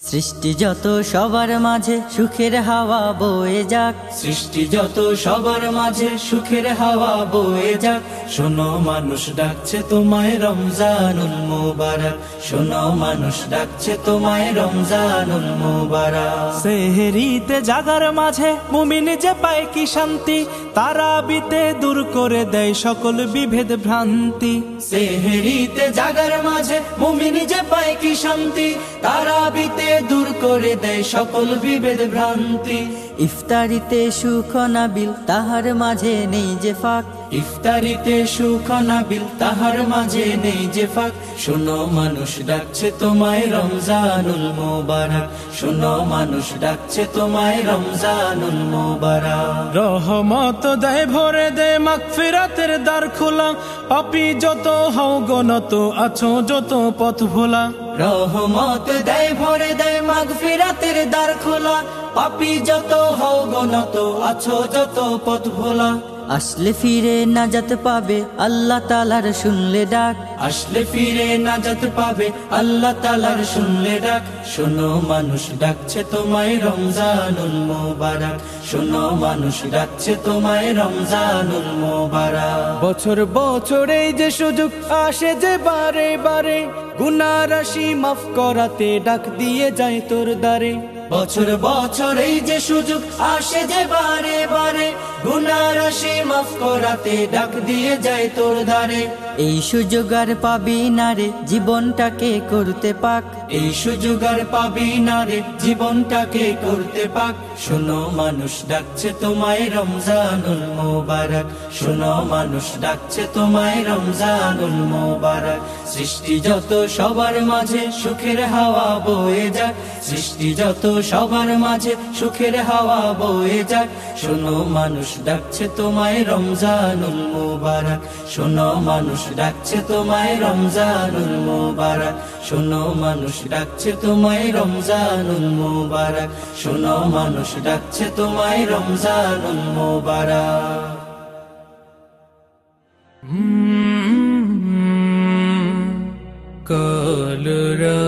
সৃষ্টি যত সবার মাঝে সুখের হাওয়া বয়ে যাক। সৃষ্টি যত সবার মাঝে সুখের হাওয়া বয়ে যাক। শোনো মানুষ ডাকছে তোমায় রমজানুল মুবারক। শোনো মানুষ ডাকছে তোমায় রমজানুল মুবারক। সেহেরিতে জাগার মাঝে মুমিন যে পায় কি শান্তি তারা বিতে দূর করে দেয় সকল বিভেদ ভ্রান্তি। সেহেরিতে জাগার মাঝে মুমিনি যে পায় কি শান্তি তারা দূর করে দেয় সকল বিভেদ ভ্রান্তি। ইফতারিতে সুখ নাবিল তাহার মাঝে নেই যে ফাঁক। ইফতারিতে সুখ নাবিল তাহার মাঝে নেই যে ফাঁক। শোনো মানুষ ডাকছে তোমায় রমজানুল মোবারক। শোনো মানুষ ডাকছে তোমায় রমজানুল মোবারক। রহমত দেয় ভরে দেয় মাগফিরাতের দ্বার খোলা। পাপি যত হও গনত আছো যত পথ ভোলা রহমত দেয়, ভরে দেয় মাগফিরাতের দ্বার খোলা। পাপি যত হও নত, আছো যত পথ ভোলা আসলে ফিরে নাজাত পাবে আল্লাহ তালার শুনলে ডাক। আসলে ফিরে না নাজাত পাবে আল্লাহ তালার শুনলে ডাক। শোনো মানুষ ডাকছে তোমায় রমজানুল মোবারক। শোনো মানুষ ডাকছে তোমায় রমজানুল মোবারক। বছর বছর এই যে সুযোগ আসে যে বারে বারে গুনা রাশি মাফ করাতে ডাক দিয়ে যায় তোর দ্বারে। বছর বছর এই যে সুযোগ আসে যে বারে বারে গুনার আসে মাফ করাতে ডাক দিয়ে যায় তোর ধারে। এই সুযোগ আর পাবি না রে জীবনটাকে করতে পাক। এই সুযোগ আর পাবি না রে জীবনটাকে করতে পাক। শোনো মানুষ ডাকছে তোমায় রমজানুল মোবারক। শোনো মানুষ ডাকছে তোমায় রমজানুল মোবারক। সৃষ্টি যত সবার মাঝে সুখের হাওয়া বয়ে যাক সৃষ্টি যত সবার মাঝে সুখের হাওয়া বয়ে যাক। শোনো, মানুষ ডাকছে তোমায় রমজানুল মোবারক। শোনো, মানুষ ডাকছে তোমায় রমজানুল মোবারক। শোনো, মানুষ ডাকছে তোমায় রমজানুল মোবারক। শোনো, মানুষ ডাকছে তোমায় রমজানুল মোবারক। কলরা